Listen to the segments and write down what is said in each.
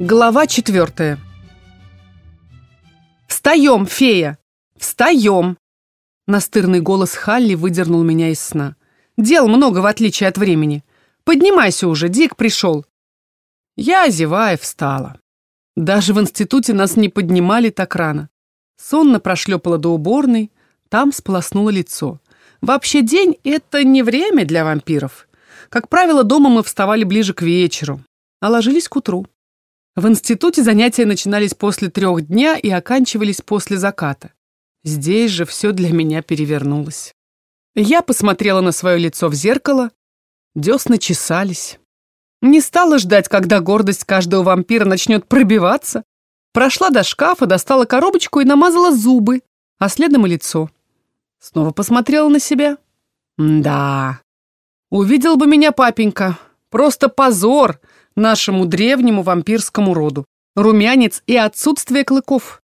Глава четвертая. «Встаем, фея! Встаем!» Настырный голос Халли выдернул меня из сна. «Дел много, в отличие от времени. Поднимайся уже, Дик пришел». Я, озевая, встала. Даже в институте нас не поднимали так рано. Сонно прошлепала до уборной, там сполоснуло лицо. Вообще день — это не время для вампиров. Как правило, дома мы вставали ближе к вечеру, а ложились к утру. В институте занятия начинались после трех дня и оканчивались после заката. Здесь же все для меня перевернулось. Я посмотрела на свое лицо в зеркало, десны чесались. Не стала ждать, когда гордость каждого вампира начнет пробиваться. Прошла до шкафа, достала коробочку и намазала зубы, а следом и лицо. Снова посмотрела на себя. Да, увидел бы меня папенька. Просто позор нашему древнему вампирскому роду. Румянец и отсутствие клыков.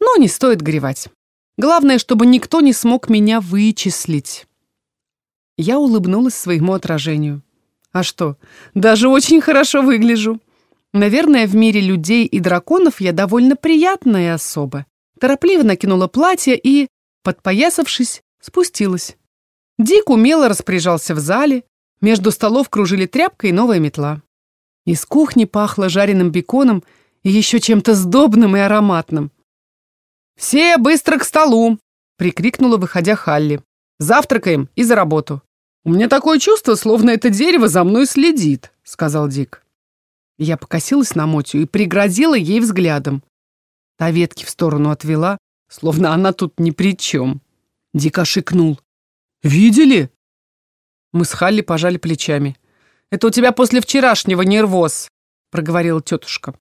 Но не стоит горевать. Главное, чтобы никто не смог меня вычислить. Я улыбнулась своему отражению. А что, даже очень хорошо выгляжу. Наверное, в мире людей и драконов я довольно приятная особа. Торопливо накинула платье и, подпоясавшись, спустилась. Дик умело распоряжался в зале, между столов кружили тряпка и новая метла. Из кухни пахло жареным беконом и еще чем-то сдобным и ароматным. «Все быстро к столу!» — прикрикнула, выходя Халли. «Завтракаем и за работу!» «У меня такое чувство, словно это дерево за мной следит», — сказал Дик. Я покосилась на Мотю и пригрозила ей взглядом. Та ветки в сторону отвела, словно она тут ни при чем. Дик ошикнул. «Видели?» Мы с Халли пожали плечами. «Это у тебя после вчерашнего нервоз», — проговорила тетушка.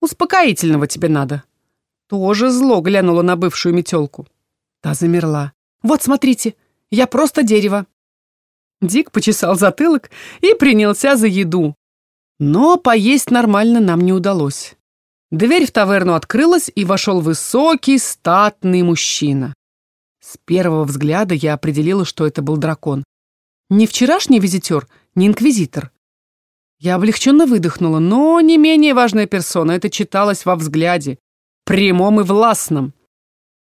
«Успокоительного тебе надо». Тоже зло глянула на бывшую метелку. Та замерла. «Вот, смотрите, я просто дерево». Дик почесал затылок и принялся за еду. Но поесть нормально нам не удалось. Дверь в таверну открылась, и вошел высокий, статный мужчина. С первого взгляда я определила, что это был дракон. Не вчерашний визитер, не инквизитор. Я облегченно выдохнула, но не менее важная персона, это читалось во взгляде, прямом и властном.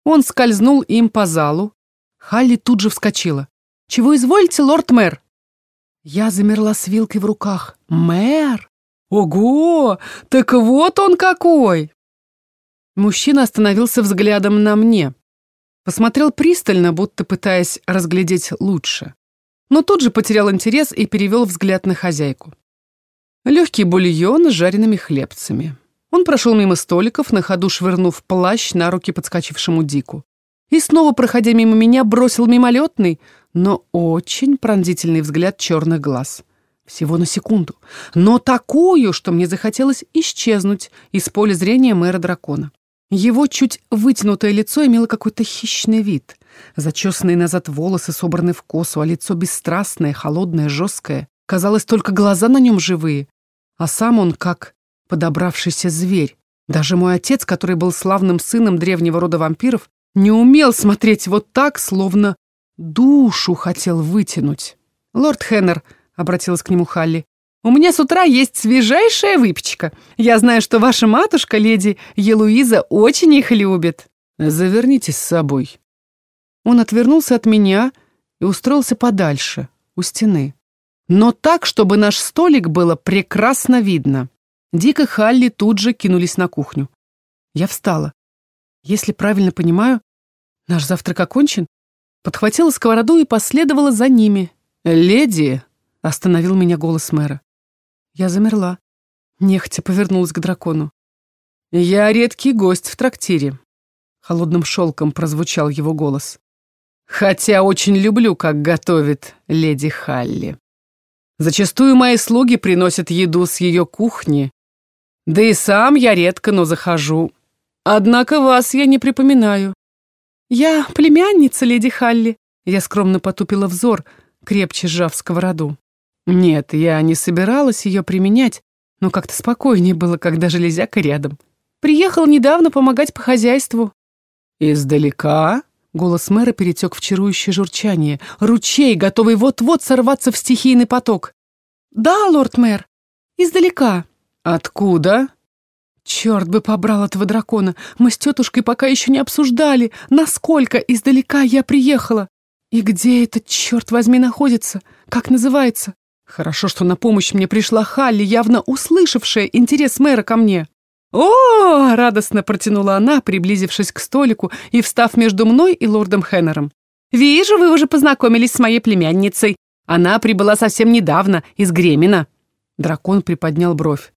Он скользнул им по залу. Халли тут же вскочила. «Чего изволите, лорд-мэр?» Я замерла с вилкой в руках. «Мэр? Ого! Так вот он какой!» Мужчина остановился взглядом на мне. Посмотрел пристально, будто пытаясь разглядеть лучше. Но тут же потерял интерес и перевел взгляд на хозяйку. Легкий бульон с жареными хлебцами. Он прошел мимо столиков, на ходу швырнув плащ на руки подскочившему Дику. И снова, проходя мимо меня, бросил мимолетный, но очень пронзительный взгляд черных глаз. Всего на секунду. Но такую, что мне захотелось исчезнуть из поля зрения мэра дракона. Его чуть вытянутое лицо имело какой-то хищный вид. Зачесанные назад волосы собраны в косу, а лицо бесстрастное, холодное, жесткое. Казалось, только глаза на нем живые. А сам он как подобравшийся зверь. Даже мой отец, который был славным сыном древнего рода вампиров, не умел смотреть вот так, словно душу хотел вытянуть. «Лорд Хеннер», — обратилась к нему Халли, — «у меня с утра есть свежайшая выпечка. Я знаю, что ваша матушка, леди Елуиза, очень их любит». «Заверните с собой». Он отвернулся от меня и устроился подальше, у стены. Но так, чтобы наш столик было прекрасно видно. Дик и Халли тут же кинулись на кухню. Я встала. Если правильно понимаю, наш завтрак окончен, подхватила сковороду и последовала за ними. «Леди!» — остановил меня голос мэра. Я замерла. Нехотя повернулась к дракону. «Я редкий гость в трактире», — холодным шелком прозвучал его голос. «Хотя очень люблю, как готовит леди Халли. Зачастую мои слуги приносят еду с ее кухни, да и сам я редко, но захожу. Однако вас я не припоминаю. «Я племянница леди Халли», — я скромно потупила взор, крепче сжав сковороду. Нет, я не собиралась ее применять, но как-то спокойнее было, когда железяка рядом. Приехал недавно помогать по хозяйству. «Издалека?» — голос мэра перетек в чарующее журчание. Ручей, готовый вот-вот сорваться в стихийный поток. «Да, лорд-мэр, издалека». «Откуда?» Черт бы побрал этого дракона. Мы с тетушкой пока еще не обсуждали, насколько издалека я приехала. И где этот, черт возьми, находится? Как называется? Хорошо, что на помощь мне пришла Халли, явно услышавшая интерес мэра ко мне. «О!» — радостно протянула она, приблизившись к столику и встав между мной и лордом Хеннером. «Вижу, вы уже познакомились с моей племянницей. Она прибыла совсем недавно, из Гремина». Дракон приподнял бровь.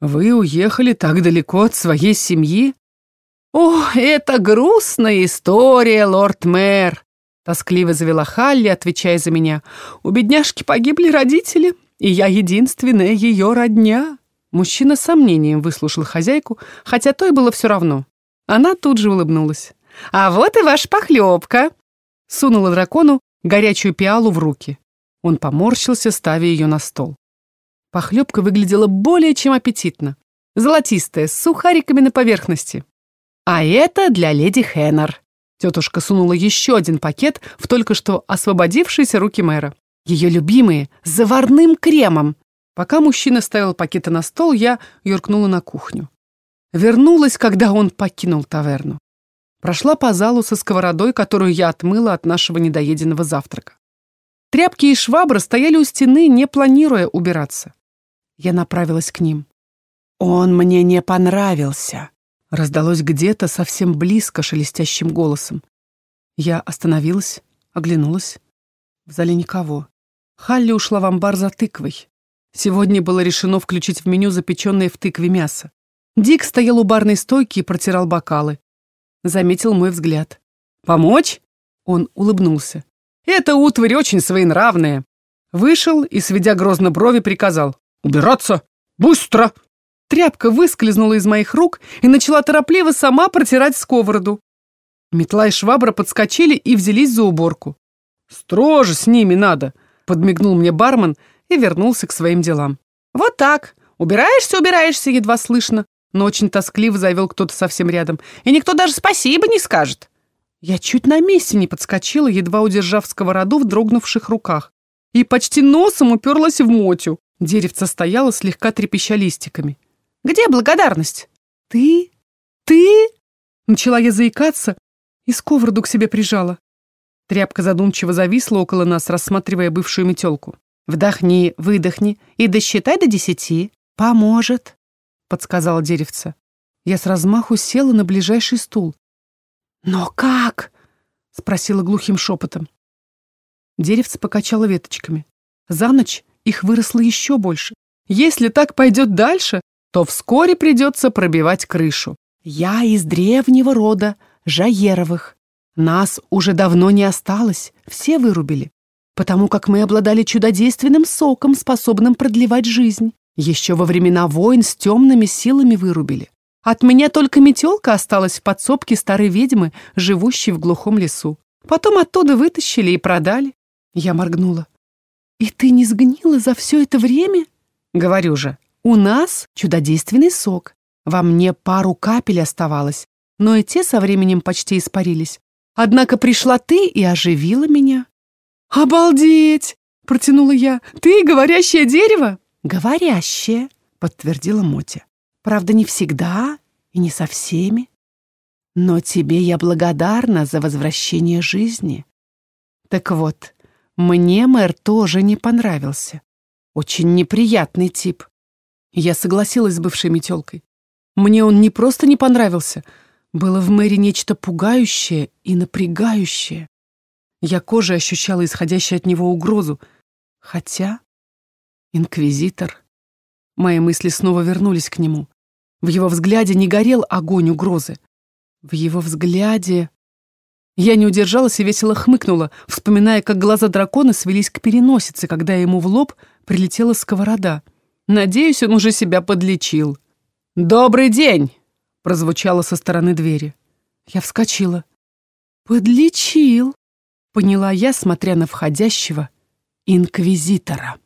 «Вы уехали так далеко от своей семьи?» «О, это грустная история, лорд-мэр!» Тоскливо завела Халли, отвечая за меня. «У бедняжки погибли родители, и я единственная ее родня». Мужчина с сомнением выслушал хозяйку, хотя той было все равно. Она тут же улыбнулась. «А вот и ваша похлебка!» Сунула дракону горячую пиалу в руки. Он поморщился, ставя ее на стол. Похлебка выглядела более чем аппетитно. Золотистая, с сухариками на поверхности. «А это для леди Хеннер», Тетушка сунула еще один пакет в только что освободившиеся руки мэра. Ее любимые, с заварным кремом. Пока мужчина ставил пакеты на стол, я юркнула на кухню. Вернулась, когда он покинул таверну. Прошла по залу со сковородой, которую я отмыла от нашего недоеденного завтрака. Тряпки и швабра стояли у стены, не планируя убираться. Я направилась к ним. «Он мне не понравился», Раздалось где-то совсем близко шелестящим голосом. Я остановилась, оглянулась. В зале никого. Халли ушла в амбар за тыквой. Сегодня было решено включить в меню запеченное в тыкве мясо. Дик стоял у барной стойки и протирал бокалы. Заметил мой взгляд. «Помочь?» Он улыбнулся. «Это утварь очень своенравная». Вышел и, сведя грозно брови, приказал. «Убираться! Быстро!» Тряпка выскользнула из моих рук и начала торопливо сама протирать сковороду. Метла и швабра подскочили и взялись за уборку. «Строже с ними надо», — подмигнул мне бармен и вернулся к своим делам. «Вот так. Убираешься, убираешься, едва слышно», но очень тоскливо завел кто-то совсем рядом. «И никто даже спасибо не скажет». Я чуть на месте не подскочила, едва удержав сковороду в дрогнувших руках, и почти носом уперлась в мотю. Деревце стояло, слегка трепеща листиками. Где благодарность?» «Ты? Ты?» Начала я заикаться и сковороду к себе прижала. Тряпка задумчиво зависла около нас, рассматривая бывшую метелку. «Вдохни, выдохни и досчитай до десяти. Поможет», — подсказала деревце. Я с размаху села на ближайший стул. «Но как?» — спросила глухим шепотом. Деревце покачало веточками. За ночь их выросло еще больше. Если так пойдет дальше, то вскоре придется пробивать крышу. Я из древнего рода, Жаеровых. Нас уже давно не осталось, все вырубили, потому как мы обладали чудодейственным соком, способным продлевать жизнь. Еще во времена войн с темными силами вырубили. От меня только метелка осталась в подсобке старой ведьмы, живущей в глухом лесу. Потом оттуда вытащили и продали. Я моргнула. «И ты не сгнила за все это время?» «Говорю же, у нас чудодейственный сок. Во мне пару капель оставалось, но и те со временем почти испарились. Однако пришла ты и оживила меня. «Обалдеть!» — протянула я. «Ты говорящее дерево?» «Говорящее», — подтвердила Мотя. «Правда, не всегда и не со всеми. Но тебе я благодарна за возвращение жизни. Так вот, мне мэр тоже не понравился. Очень неприятный тип. Я согласилась с бывшей метелкой. Мне он не просто не понравился, было в мэре нечто пугающее и напрягающее. Я кожей ощущала исходящую от него угрозу. Хотя... Инквизитор... Мои мысли снова вернулись к нему. В его взгляде не горел огонь угрозы. В его взгляде... Я не удержалась и весело хмыкнула, вспоминая, как глаза дракона свелись к переносице, когда ему в лоб прилетела сковорода — Надеюсь, он уже себя подлечил. «Добрый день!» — прозвучало со стороны двери. Я вскочила. «Подлечил!» — поняла я, смотря на входящего инквизитора.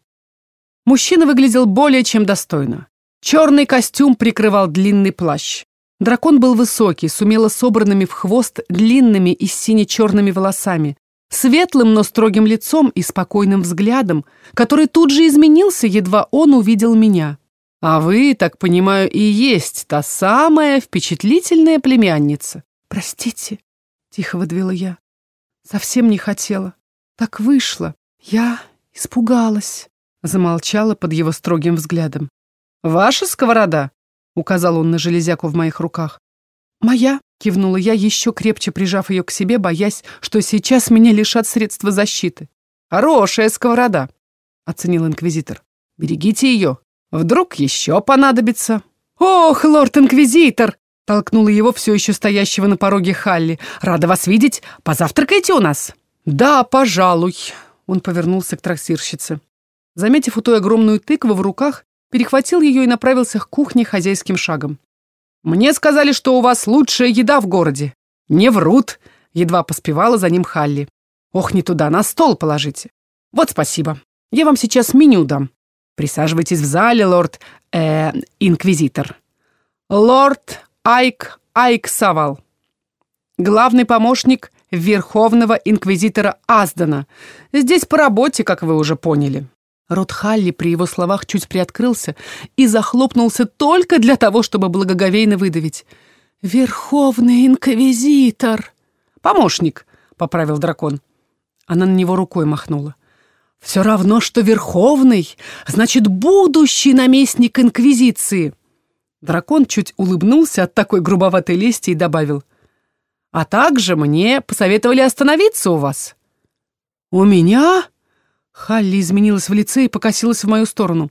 Мужчина выглядел более чем достойно. Черный костюм прикрывал длинный плащ. Дракон был высокий, с умело собранными в хвост длинными и сине-черными волосами, светлым, но строгим лицом и спокойным взглядом, который тут же изменился, едва он увидел меня. А вы, так понимаю, и есть та самая впечатлительная племянница. Простите, тихо выдвила я. Совсем не хотела. Так вышло. Я испугалась. Замолчала под его строгим взглядом. «Ваша сковорода?» — указал он на железяку в моих руках. «Моя», — кивнула я, еще крепче прижав ее к себе, боясь, что сейчас меня лишат средства защиты. «Хорошая сковорода», — оценил инквизитор. «Берегите ее. Вдруг еще понадобится». «Ох, лорд-инквизитор!» — толкнула его все еще стоящего на пороге Халли. «Рада вас видеть. Позавтракайте у нас». «Да, пожалуй», — он повернулся к трактирщице. Заметив у той огромную тыкву в руках, перехватил ее и направился к кухне хозяйским шагом. «Мне сказали, что у вас лучшая еда в городе». «Не врут», — едва поспевала за ним Халли. «Ох, не туда, на стол положите». «Вот спасибо. Я вам сейчас меню дам. Присаживайтесь в зале, лорд... э инквизитор». «Лорд Айк Айк Савал. Главный помощник Верховного инквизитора Аздана. Здесь по работе, как вы уже поняли». Рот Халли при его словах чуть приоткрылся и захлопнулся только для того, чтобы благоговейно выдавить. «Верховный инквизитор!» «Помощник», — поправил дракон. Она на него рукой махнула. «Все равно, что Верховный, значит, будущий наместник Инквизиции!» Дракон чуть улыбнулся от такой грубоватой лести и добавил. «А также мне посоветовали остановиться у вас». «У меня?» Халли изменилась в лице и покосилась в мою сторону.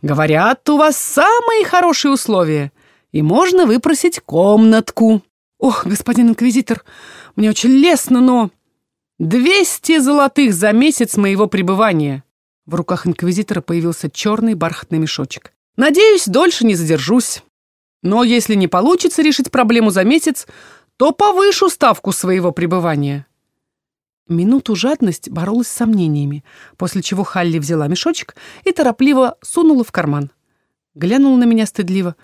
«Говорят, у вас самые хорошие условия, и можно выпросить комнатку». «Ох, господин инквизитор, мне очень лестно, но...» «Двести золотых за месяц моего пребывания». В руках инквизитора появился черный бархатный мешочек. «Надеюсь, дольше не задержусь. Но если не получится решить проблему за месяц, то повышу ставку своего пребывания». Минуту жадность боролась с сомнениями, после чего Халли взяла мешочек и торопливо сунула в карман. Глянула на меня стыдливо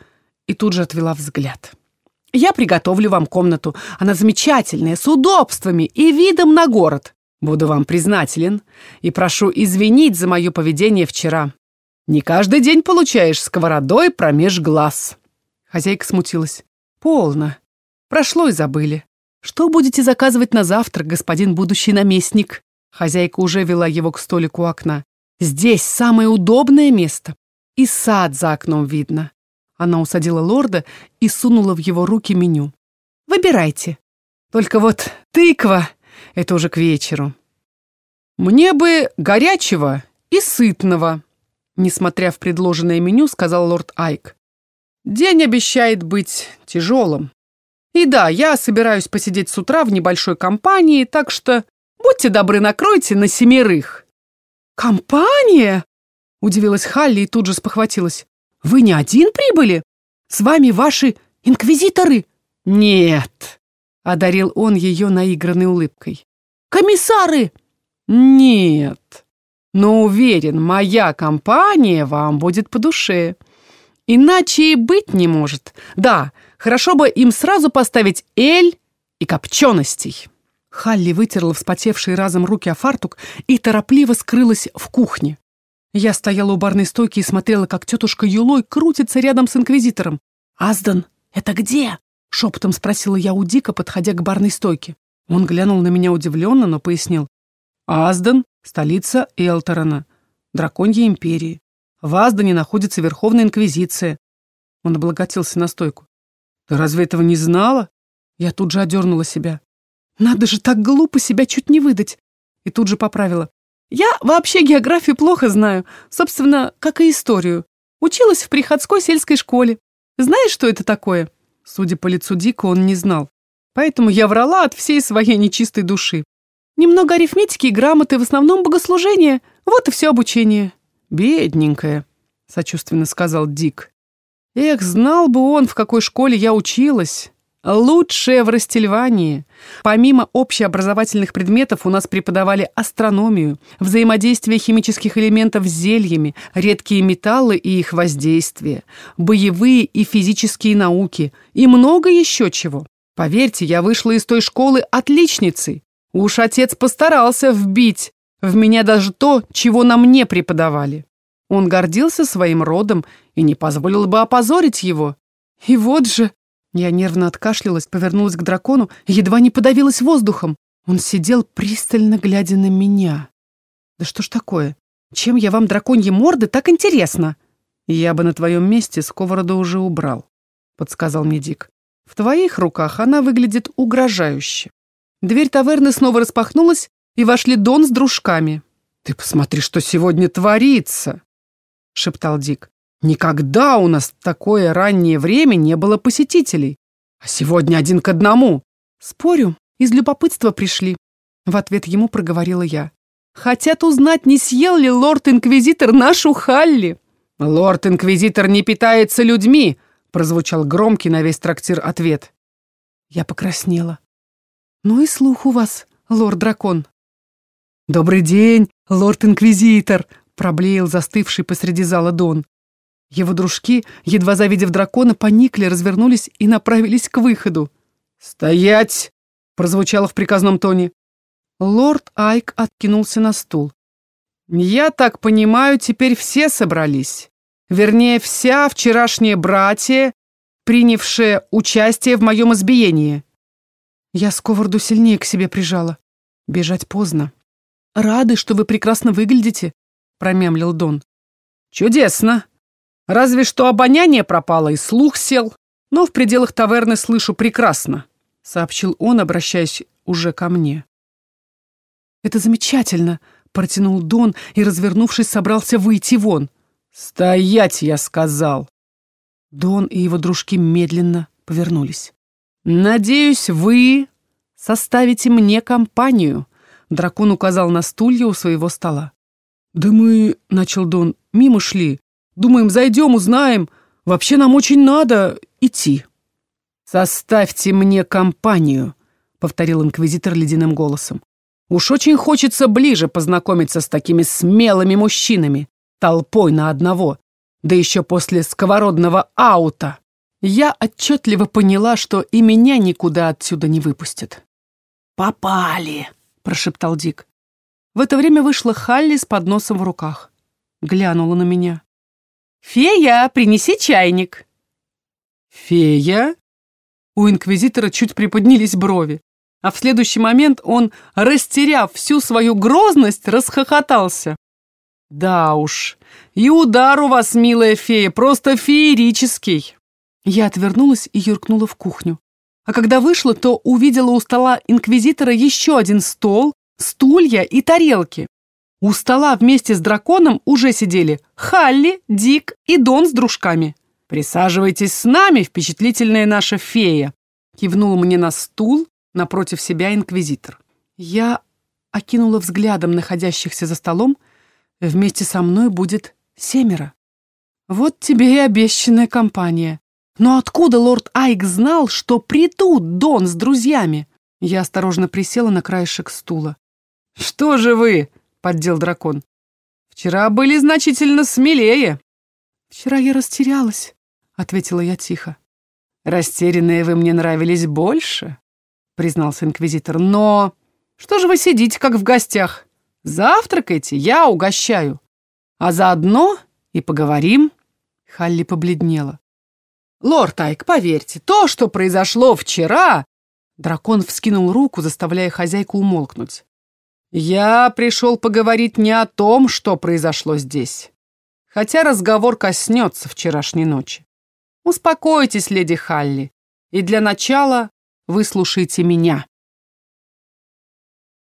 и тут же отвела взгляд. «Я приготовлю вам комнату. Она замечательная, с удобствами и видом на город. Буду вам признателен и прошу извинить за мое поведение вчера. Не каждый день получаешь сковородой промеж глаз». Хозяйка смутилась. «Полно. Прошло и забыли. «Что будете заказывать на завтрак, господин будущий наместник?» Хозяйка уже вела его к столику окна. «Здесь самое удобное место. И сад за окном видно». Она усадила лорда и сунула в его руки меню. «Выбирайте. Только вот тыква — это уже к вечеру». «Мне бы горячего и сытного», несмотря в предложенное меню, сказал лорд Айк. «День обещает быть тяжелым». И да, я собираюсь посидеть с утра в небольшой компании, так что будьте добры, накройте на семерых». «Компания?» — удивилась Халли и тут же спохватилась. «Вы не один прибыли? С вами ваши инквизиторы?» «Нет», — одарил он ее наигранной улыбкой. «Комиссары?» «Нет, но уверен, моя компания вам будет по душе. Иначе и быть не может. Да, — Хорошо бы им сразу поставить эль и копченостей. Халли вытерла вспотевшие разом руки о фартук и торопливо скрылась в кухне. Я стояла у барной стойки и смотрела, как тетушка Юлой крутится рядом с инквизитором. «Аздан, это где?» — шепотом спросила я у Дика, подходя к барной стойке. Он глянул на меня удивленно, но пояснил. «Аздан — столица Элторона, драконьей империи. В Аздане находится Верховная Инквизиция». Он облаготился на стойку. «Ты разве этого не знала?» Я тут же одернула себя. «Надо же так глупо себя чуть не выдать!» И тут же поправила. «Я вообще географию плохо знаю, собственно, как и историю. Училась в приходской сельской школе. Знаешь, что это такое?» Судя по лицу Дика, он не знал. Поэтому я врала от всей своей нечистой души. Немного арифметики и грамоты, в основном богослужение. Вот и все обучение. «Бедненькая», — сочувственно сказал Дик. Эх, знал бы он, в какой школе я училась. Лучшее в Растильвании. Помимо общеобразовательных предметов у нас преподавали астрономию, взаимодействие химических элементов с зельями, редкие металлы и их воздействие, боевые и физические науки и много еще чего. Поверьте, я вышла из той школы отличницей. Уж отец постарался вбить в меня даже то, чего на мне преподавали. Он гордился своим родом и не позволил бы опозорить его. И вот же... Я нервно откашлялась, повернулась к дракону едва не подавилась воздухом. Он сидел, пристально глядя на меня. Да что ж такое? Чем я вам, драконьи морды, так интересно? Я бы на твоем месте сковороду уже убрал, подсказал мне Дик. В твоих руках она выглядит угрожающе. Дверь таверны снова распахнулась, и вошли Дон с дружками. «Ты посмотри, что сегодня творится!» — шептал Дик. «Никогда у нас в такое раннее время не было посетителей. А сегодня один к одному!» «Спорю, из любопытства пришли», — в ответ ему проговорила я. «Хотят узнать, не съел ли лорд-инквизитор нашу Халли». «Лорд-инквизитор не питается людьми», — прозвучал громкий на весь трактир ответ. Я покраснела. «Ну и слух у вас, лорд-дракон». «Добрый день, лорд-инквизитор!» — проблеял застывший посреди зала Дон. Его дружки, едва завидев дракона, поникли, развернулись и направились к выходу. «Стоять!» — прозвучало в приказном тоне. Лорд Айк откинулся на стул. «Я так понимаю, теперь все собрались. Вернее, вся вчерашняя братья, принявшая участие в моем избиении». Я сковороду сильнее к себе прижала. Бежать поздно. «Рады, что вы прекрасно выглядите», — промямлил Дон. «Чудесно. Разве что обоняние пропало и слух сел, но в пределах таверны слышу прекрасно», — сообщил он, обращаясь уже ко мне. «Это замечательно», — протянул Дон и, развернувшись, собрался выйти вон. «Стоять, я сказал!» Дон и его дружки медленно повернулись. «Надеюсь, вы составите мне компанию», Дракон указал на стулья у своего стола. «Да мы...» — начал Дон. «Мимо шли. Думаем, зайдем, узнаем. Вообще нам очень надо идти». «Составьте мне компанию», — повторил инквизитор ледяным голосом. «Уж очень хочется ближе познакомиться с такими смелыми мужчинами, толпой на одного, да еще после сковородного аута». Я отчетливо поняла, что и меня никуда отсюда не выпустят. «Попали!» прошептал Дик. В это время вышла Халли с подносом в руках. Глянула на меня. «Фея, принеси чайник!» «Фея?» У инквизитора чуть приподнялись брови, а в следующий момент он, растеряв всю свою грозность, расхохотался. «Да уж, и удар у вас, милая фея, просто феерический!» Я отвернулась и юркнула в кухню. А когда вышла, то увидела у стола инквизитора еще один стол, стулья и тарелки. У стола вместе с драконом уже сидели Халли, Дик и Дон с дружками. «Присаживайтесь с нами, впечатлительная наша фея», кивнул мне на стул напротив себя инквизитор. Я окинула взглядом находящихся за столом. Вместе со мной будет семеро. Вот тебе и обещанная компания. Но откуда лорд Айк знал, что придут Дон с друзьями? Я осторожно присела на краешек стула. «Что же вы?» — поддел дракон. «Вчера были значительно смелее». «Вчера я растерялась», — ответила я тихо. «Растерянные вы мне нравились больше», — признался инквизитор. «Но что же вы сидите, как в гостях? Завтракайте, я угощаю. А заодно и поговорим». Халли побледнела. «Лорд Айк, поверьте, то, что произошло вчера...» Дракон вскинул руку, заставляя хозяйку умолкнуть. «Я пришел поговорить не о том, что произошло здесь, хотя разговор коснется вчерашней ночи. Успокойтесь, леди Халли, и для начала выслушайте меня».